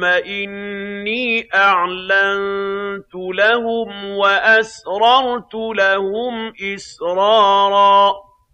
ثُمَّ إِنِّي أَعْلَنتُ لَهُمْ وَأَسْرَرْتُ لَهُمْ إِسْرَارًا.